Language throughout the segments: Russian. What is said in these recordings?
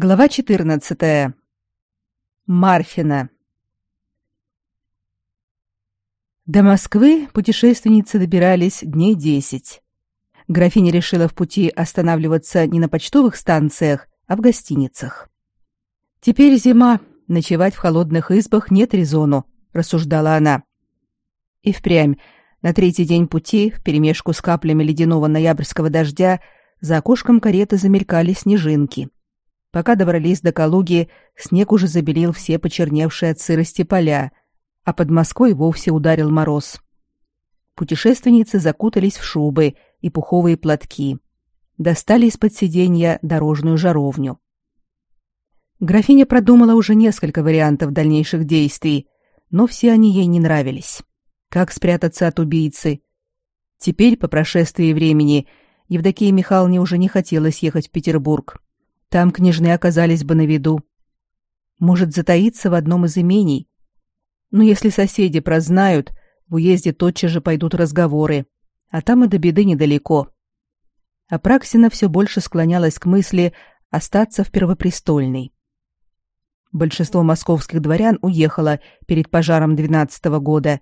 Глава 14. Марфина. До Москвы путешественницы добирались дней десять. Графиня решила в пути останавливаться не на почтовых станциях, а в гостиницах. Теперь зима, ночевать в холодных избах нет резону, рассуждала она. И впрямь, на третий день пути, вперемешку с каплями ледяного ноябрьского дождя, за окошком кареты замелькали снежинки. Пока добрались до Калуги, снег уже забелил все почерневшие от сырости поля, а под Москвой вовсе ударил мороз. Путешественницы закутались в шубы и пуховые платки. Достали из-под сиденья дорожную жаровню. Графиня продумала уже несколько вариантов дальнейших действий, но все они ей не нравились. Как спрятаться от убийцы? Теперь, по прошествии времени, Евдокии Михайловне уже не хотелось ехать в Петербург. Там княжны оказались бы на виду. Может, затаиться в одном из имений. Но если соседи прознают, в уезде тотчас же пойдут разговоры, а там и до беды недалеко. А Праксина все больше склонялась к мысли остаться в Первопрестольной. Большинство московских дворян уехало перед пожаром двенадцатого года,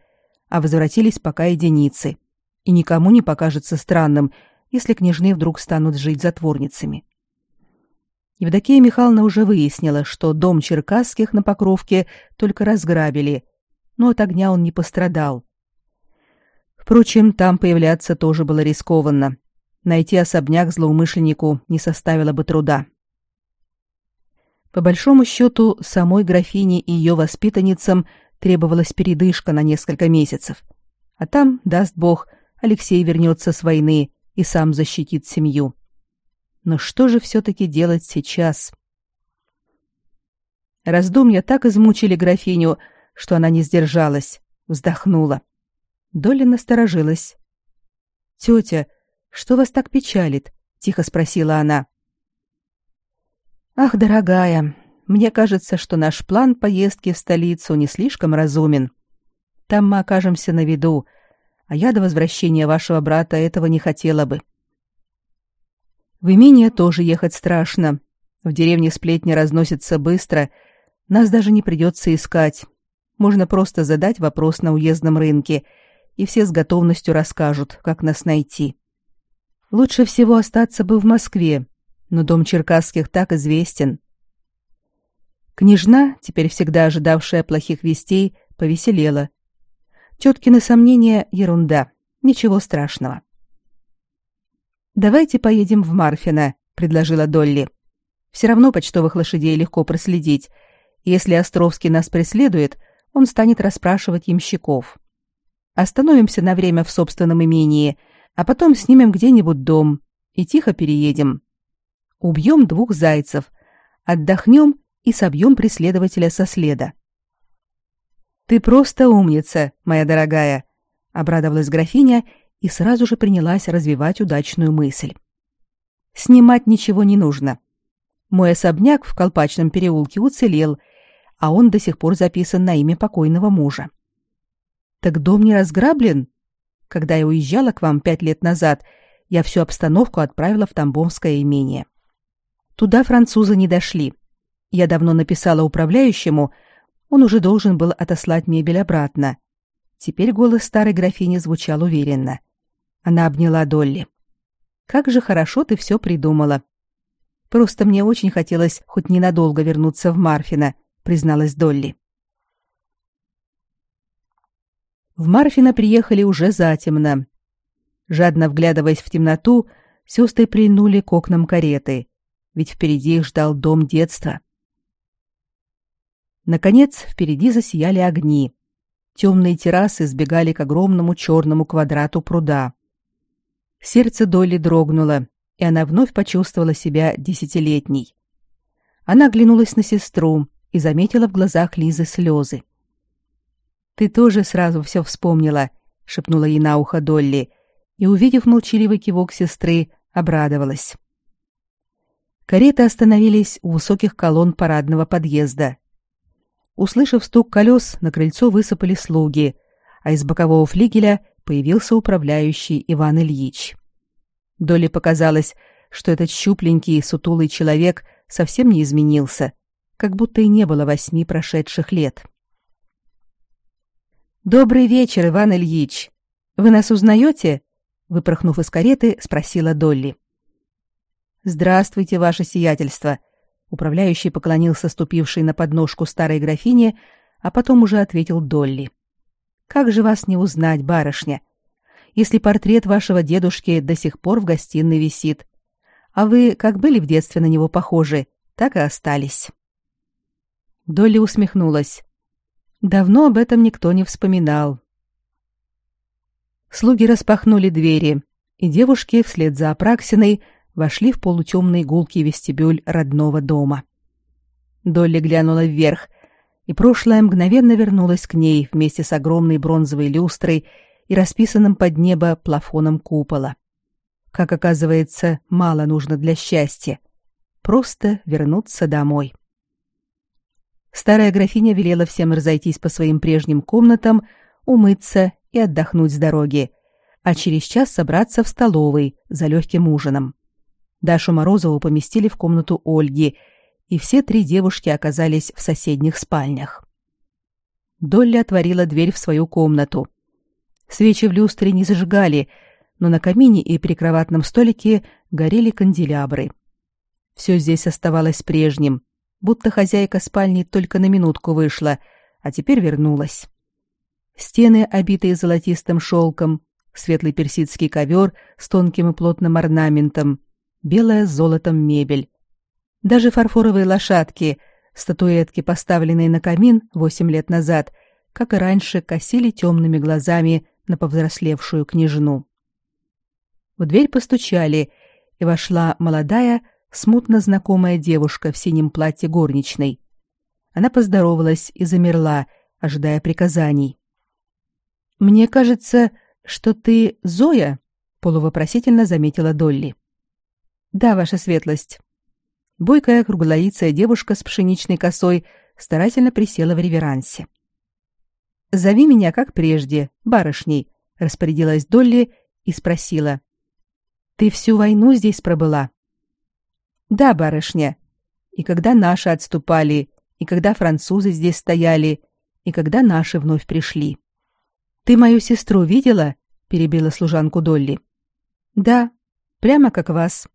а возвратились пока единицы. И никому не покажется странным, если княжны вдруг станут жить затворницами. Евдокия Михайловна уже выяснила, что дом Черкасских на Покровке только разграбили, но от огня он не пострадал. Впрочем, там появляться тоже было рискованно. Найти особняк злоумышленнику не составило бы труда. По большому счету, самой графине и ее воспитанницам требовалась передышка на несколько месяцев. А там, даст бог, Алексей вернется с войны и сам защитит семью. Но что же все-таки делать сейчас? Раздумья так измучили графиню, что она не сдержалась, вздохнула. Доля насторожилась. «Тетя, что вас так печалит?» — тихо спросила она. «Ах, дорогая, мне кажется, что наш план поездки в столицу не слишком разумен. Там мы окажемся на виду, а я до возвращения вашего брата этого не хотела бы. В имение тоже ехать страшно. В деревне сплетни разносятся быстро. Нас даже не придется искать. Можно просто задать вопрос на уездном рынке, и все с готовностью расскажут, как нас найти. Лучше всего остаться бы в Москве, но дом Черкасских так известен. Княжна, теперь всегда ожидавшая плохих вестей, повеселела. Теткины сомнения — ерунда, ничего страшного. «Давайте поедем в Марфино», — предложила Долли. «Все равно почтовых лошадей легко проследить. Если Островский нас преследует, он станет расспрашивать ямщиков. Остановимся на время в собственном имении, а потом снимем где-нибудь дом и тихо переедем. Убьем двух зайцев, отдохнем и собьем преследователя со следа». «Ты просто умница, моя дорогая», — обрадовалась графиня и сразу же принялась развивать удачную мысль. Снимать ничего не нужно. Мой особняк в Колпачном переулке уцелел, а он до сих пор записан на имя покойного мужа. Так дом не разграблен? Когда я уезжала к вам пять лет назад, я всю обстановку отправила в Тамбовское имение. Туда французы не дошли. Я давно написала управляющему, он уже должен был отослать мебель обратно. Теперь голос старой графини звучал уверенно. Она обняла Долли. Как же хорошо ты все придумала. Просто мне очень хотелось хоть ненадолго вернуться в Марфино, призналась Долли. В Марфино приехали уже затемно. Жадно вглядываясь в темноту, сестры прильнули к окнам кареты, ведь впереди их ждал дом детства. Наконец, впереди засияли огни. Темные террасы сбегали к огромному черному квадрату пруда. Сердце Долли дрогнуло, и она вновь почувствовала себя десятилетней. Она оглянулась на сестру и заметила в глазах Лизы слезы. «Ты тоже сразу все вспомнила», — шепнула ей на ухо Долли, и, увидев молчаливый кивок сестры, обрадовалась. Кареты остановились у высоких колонн парадного подъезда. Услышав стук колес, на крыльцо высыпали слуги, а из бокового флигеля появился управляющий Иван Ильич. Доле показалось, что этот щупленький сутулый человек совсем не изменился, как будто и не было восьми прошедших лет. «Добрый вечер, Иван Ильич! Вы нас узнаете?» Выпорхнув из кареты, спросила Долли. «Здравствуйте, ваше сиятельство!» Управляющий поклонился ступившей на подножку старой графине, а потом уже ответил Долли. «Как же вас не узнать, барышня? Если портрет вашего дедушки до сих пор в гостиной висит, а вы, как были в детстве на него похожи, так и остались». Долли усмехнулась. Давно об этом никто не вспоминал. Слуги распахнули двери, и девушки вслед за Апраксиной вошли в полутемный гулкий вестибюль родного дома. Долли глянула вверх, и прошлое мгновенно вернулось к ней вместе с огромной бронзовой люстрой и расписанным под небо плафоном купола. Как оказывается, мало нужно для счастья. Просто вернуться домой. Старая графиня велела всем разойтись по своим прежним комнатам, умыться и отдохнуть с дороги, а через час собраться в столовой за легким ужином. Дашу Морозову поместили в комнату Ольги, и все три девушки оказались в соседних спальнях. Долли отворила дверь в свою комнату. Свечи в люстре не зажигали, но на камине и прикроватном столике горели канделябры. Все здесь оставалось прежним, будто хозяйка спальни только на минутку вышла, а теперь вернулась. Стены, обитые золотистым шелком, светлый персидский ковер с тонким и плотным орнаментом, белая с золотом мебель. Даже фарфоровые лошадки, статуэтки, поставленные на камин восемь лет назад, как и раньше, косили темными глазами на повзрослевшую княжну. В дверь постучали, и вошла молодая, смутно знакомая девушка в синем платье горничной. Она поздоровалась и замерла, ожидая приказаний. «Мне кажется, что ты Зоя?» — полувопросительно заметила Долли. Да, ваша светлость. Бойкая круглолицая девушка с пшеничной косой старательно присела в реверансе. Зови меня как прежде, барышней, распорядилась Долли и спросила: Ты всю войну здесь пробыла? Да, барышня. И когда наши отступали, и когда французы здесь стояли, и когда наши вновь пришли. Ты мою сестру видела? перебила служанку Долли. Да, прямо как вас.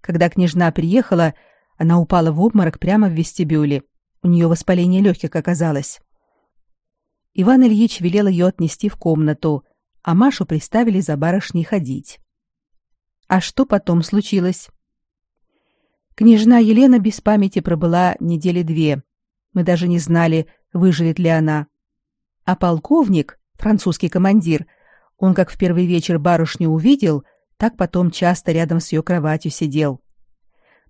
Когда княжна приехала, она упала в обморок прямо в вестибюле. У нее воспаление легких оказалось. Иван Ильич велел ее отнести в комнату, а Машу приставили за барышней ходить. А что потом случилось? Княжна Елена без памяти пробыла недели две. Мы даже не знали, выживет ли она. А полковник, французский командир, он как в первый вечер барышню увидел, так потом часто рядом с ее кроватью сидел.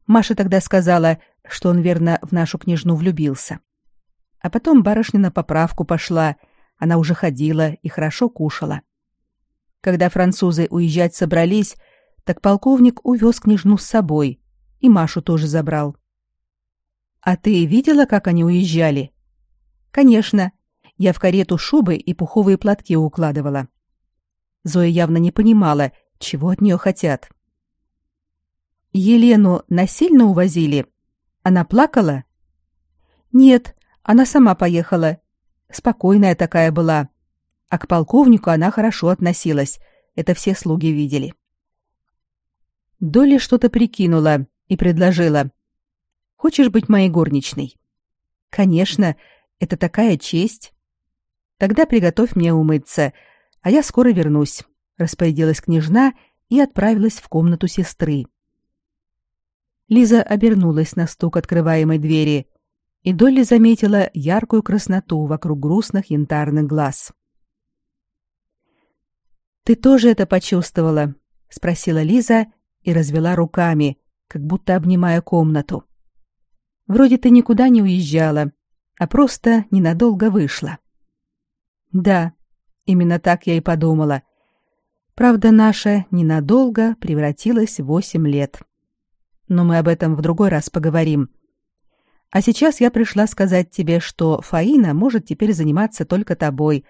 Маша тогда сказала, что он верно в нашу княжну влюбился. А потом барышня на поправку пошла, она уже ходила и хорошо кушала. Когда французы уезжать собрались, так полковник увез княжну с собой, и Машу тоже забрал. А ты видела, как они уезжали? Конечно, я в карету шубы и пуховые платки укладывала. Зоя явно не понимала, чего от нее хотят? Елену насильно увозили? Она плакала? Нет, она сама поехала. Спокойная такая была. А к полковнику она хорошо относилась. Это все слуги видели. Доля что-то прикинула и предложила. «Хочешь быть моей горничной?» «Конечно, это такая честь. Тогда приготовь мне умыться, а я скоро вернусь распорядилась княжна и отправилась в комнату сестры. Лиза обернулась на стук открываемой двери, и Долли заметила яркую красноту вокруг грустных янтарных глаз. Ты тоже это почувствовала? спросила Лиза и развела руками, как будто обнимая комнату. Вроде ты никуда не уезжала, а просто ненадолго вышла. Да, именно так я и подумала. Правда, наша ненадолго превратилась в восемь лет. Но мы об этом в другой раз поговорим. А сейчас я пришла сказать тебе, что Фаина может теперь заниматься только тобой.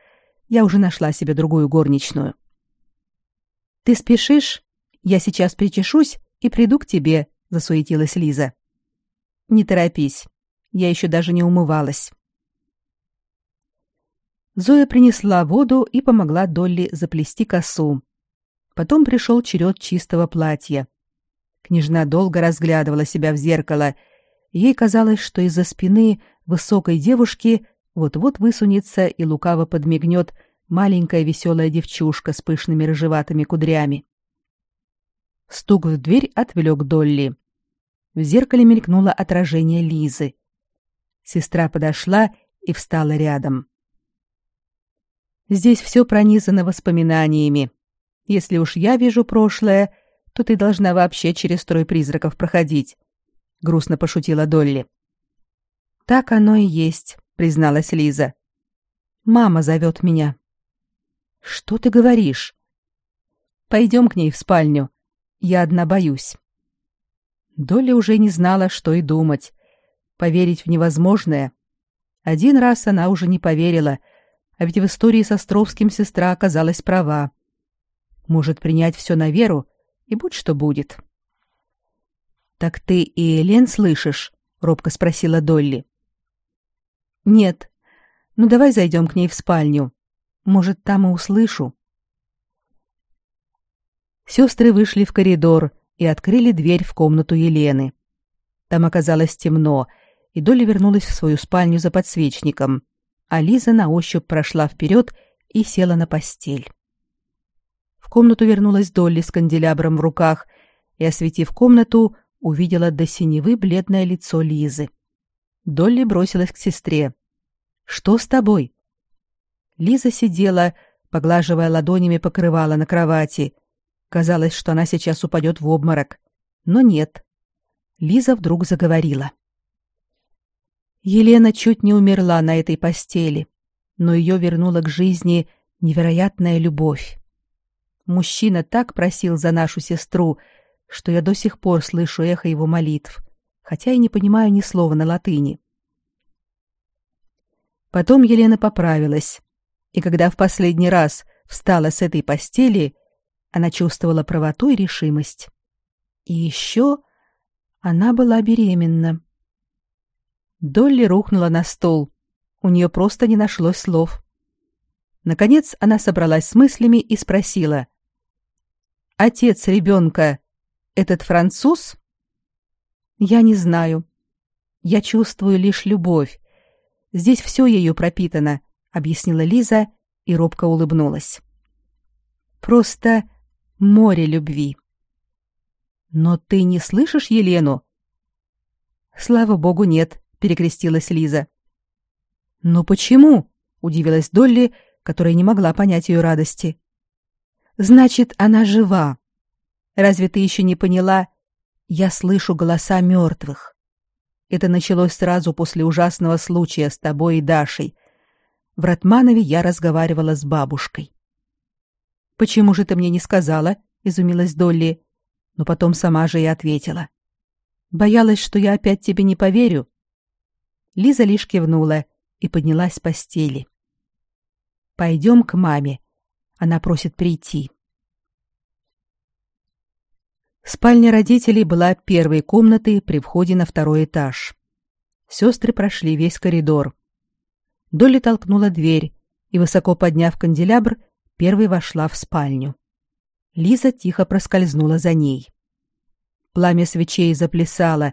Я уже нашла себе другую горничную. Ты спешишь? Я сейчас причешусь и приду к тебе, засуетилась Лиза. Не торопись. Я еще даже не умывалась. Зоя принесла воду и помогла Долли заплести косу. Потом пришел черед чистого платья. Княжна долго разглядывала себя в зеркало. Ей казалось, что из-за спины высокой девушки вот-вот высунется и лукаво подмигнет маленькая веселая девчушка с пышными рыжеватыми кудрями. Стук в дверь отвлек Долли. В зеркале мелькнуло отражение Лизы. Сестра подошла и встала рядом. Здесь все пронизано воспоминаниями. Если уж я вижу прошлое, то ты должна вообще через строй призраков проходить, грустно пошутила Долли. Так оно и есть, призналась Лиза. Мама зовет меня. Что ты говоришь? Пойдем к ней в спальню. Я одна боюсь. Долли уже не знала, что и думать. Поверить в невозможное. Один раз она уже не поверила, а ведь в истории с Островским сестра оказалась права. Может принять все на веру, и будь что будет. Так ты и Элен слышишь? робко спросила Долли. Нет. Ну давай зайдем к ней в спальню. Может, там и услышу. Сестры вышли в коридор и открыли дверь в комнату Елены. Там оказалось темно, и Долли вернулась в свою спальню за подсвечником а Лиза на ощупь прошла вперед и села на постель. Комнату вернулась Долли с канделябром в руках и, осветив комнату, увидела до синевы бледное лицо Лизы. Долли бросилась к сестре. «Что с тобой?» Лиза сидела, поглаживая ладонями покрывало на кровати. Казалось, что она сейчас упадет в обморок. Но нет. Лиза вдруг заговорила. Елена чуть не умерла на этой постели, но ее вернула к жизни невероятная любовь. Мужчина так просил за нашу сестру, что я до сих пор слышу эхо его молитв, хотя и не понимаю ни слова на латыни. Потом Елена поправилась, и когда в последний раз встала с этой постели, она чувствовала правоту и решимость. И еще она была беременна. Долли рухнула на стол. У нее просто не нашлось слов. Наконец она собралась с мыслями и спросила. «Отец ребенка — этот француз?» «Я не знаю. Я чувствую лишь любовь. Здесь все ее пропитано», — объяснила Лиза и робко улыбнулась. «Просто море любви». «Но ты не слышишь Елену?» «Слава богу, нет перекрестилась Лиза. "Ну почему?" удивилась Долли, которая не могла понять ее радости. "Значит, она жива. Разве ты еще не поняла? Я слышу голоса мертвых. Это началось сразу после ужасного случая с тобой и Дашей. В Ратманове я разговаривала с бабушкой. Почему же ты мне не сказала? изумилась Долли, но потом сама же и ответила. Боялась, что я опять тебе не поверю. Лиза лишь кивнула и поднялась с постели. Пойдем к маме. Она просит прийти. Спальня родителей была первой комнатой при входе на второй этаж. Сестры прошли весь коридор. Долли толкнула дверь и, высоко подняв канделябр, первой вошла в спальню. Лиза тихо проскользнула за ней. Пламя свечей заплясало,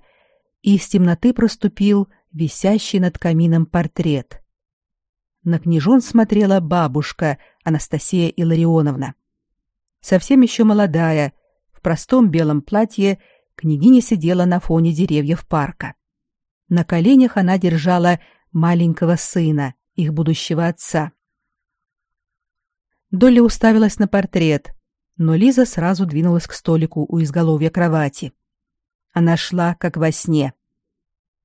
и из темноты проступил висящий над камином портрет. На княжон смотрела бабушка Анастасия Илларионовна. Совсем еще молодая, в простом белом платье, княгиня сидела на фоне деревьев парка. На коленях она держала маленького сына, их будущего отца. Долли уставилась на портрет, но Лиза сразу двинулась к столику у изголовья кровати. Она шла, как во сне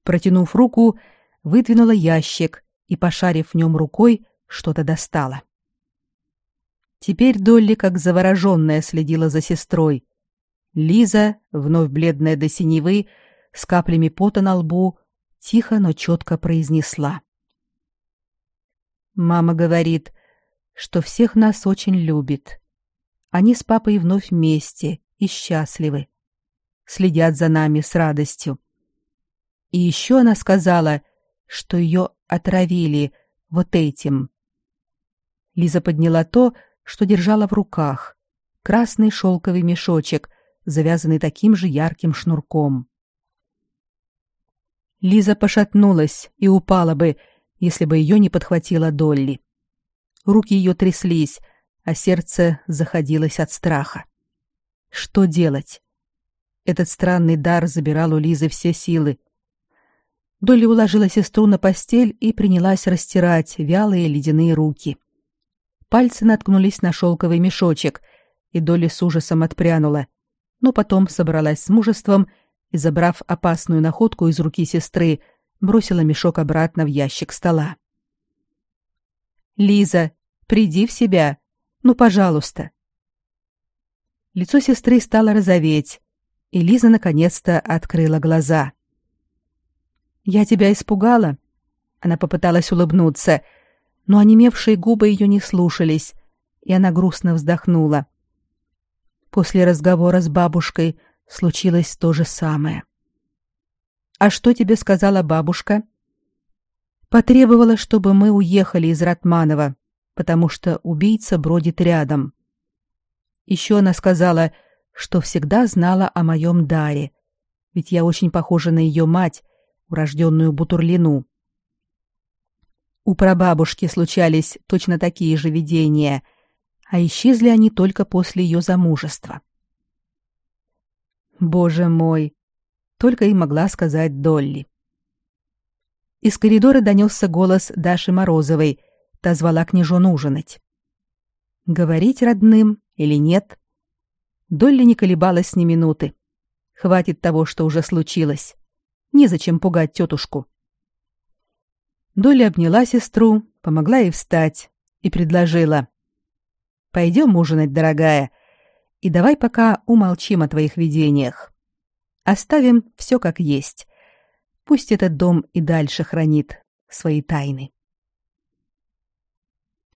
протянув руку, выдвинула ящик и, пошарив в нем рукой, что-то достала. Теперь Долли, как завороженная, следила за сестрой. Лиза, вновь бледная до синевы, с каплями пота на лбу, тихо, но четко произнесла. «Мама говорит, что всех нас очень любит. Они с папой вновь вместе и счастливы. следят за нами с радостью. И еще она сказала, что ее отравили вот этим. Лиза подняла то, что держала в руках. Красный шелковый мешочек, завязанный таким же ярким шнурком. Лиза пошатнулась и упала бы, если бы ее не подхватила Долли. Руки ее тряслись, а сердце заходилось от страха. Что делать? Этот странный дар забирал у Лизы все силы. Долли уложила сестру на постель и принялась растирать вялые ледяные руки. Пальцы наткнулись на шелковый мешочек, и Долли с ужасом отпрянула, но потом собралась с мужеством и, забрав опасную находку из руки сестры, бросила мешок обратно в ящик стола. «Лиза, приди в себя. Ну, пожалуйста». Лицо сестры стало розоветь, и Лиза наконец-то открыла глаза. «Я тебя испугала?» Она попыталась улыбнуться, но онемевшие губы ее не слушались, и она грустно вздохнула. После разговора с бабушкой случилось то же самое. «А что тебе сказала бабушка?» «Потребовала, чтобы мы уехали из Ратманова, потому что убийца бродит рядом. Еще она сказала, что всегда знала о моем даре, ведь я очень похожа на ее мать, урожденную Бутурлину. У прабабушки случались точно такие же видения, а исчезли они только после ее замужества. Боже мой, только и могла сказать Долли. Из коридора донесся голос Даши Морозовой, та звала княжон ужинать. Говорить родным или нет? Долли не колебалась ни минуты. Хватит того, что уже случилось. Незачем пугать тетушку. Долли обняла сестру, помогла ей встать и предложила. «Пойдем ужинать, дорогая, и давай пока умолчим о твоих видениях. Оставим все как есть. Пусть этот дом и дальше хранит свои тайны».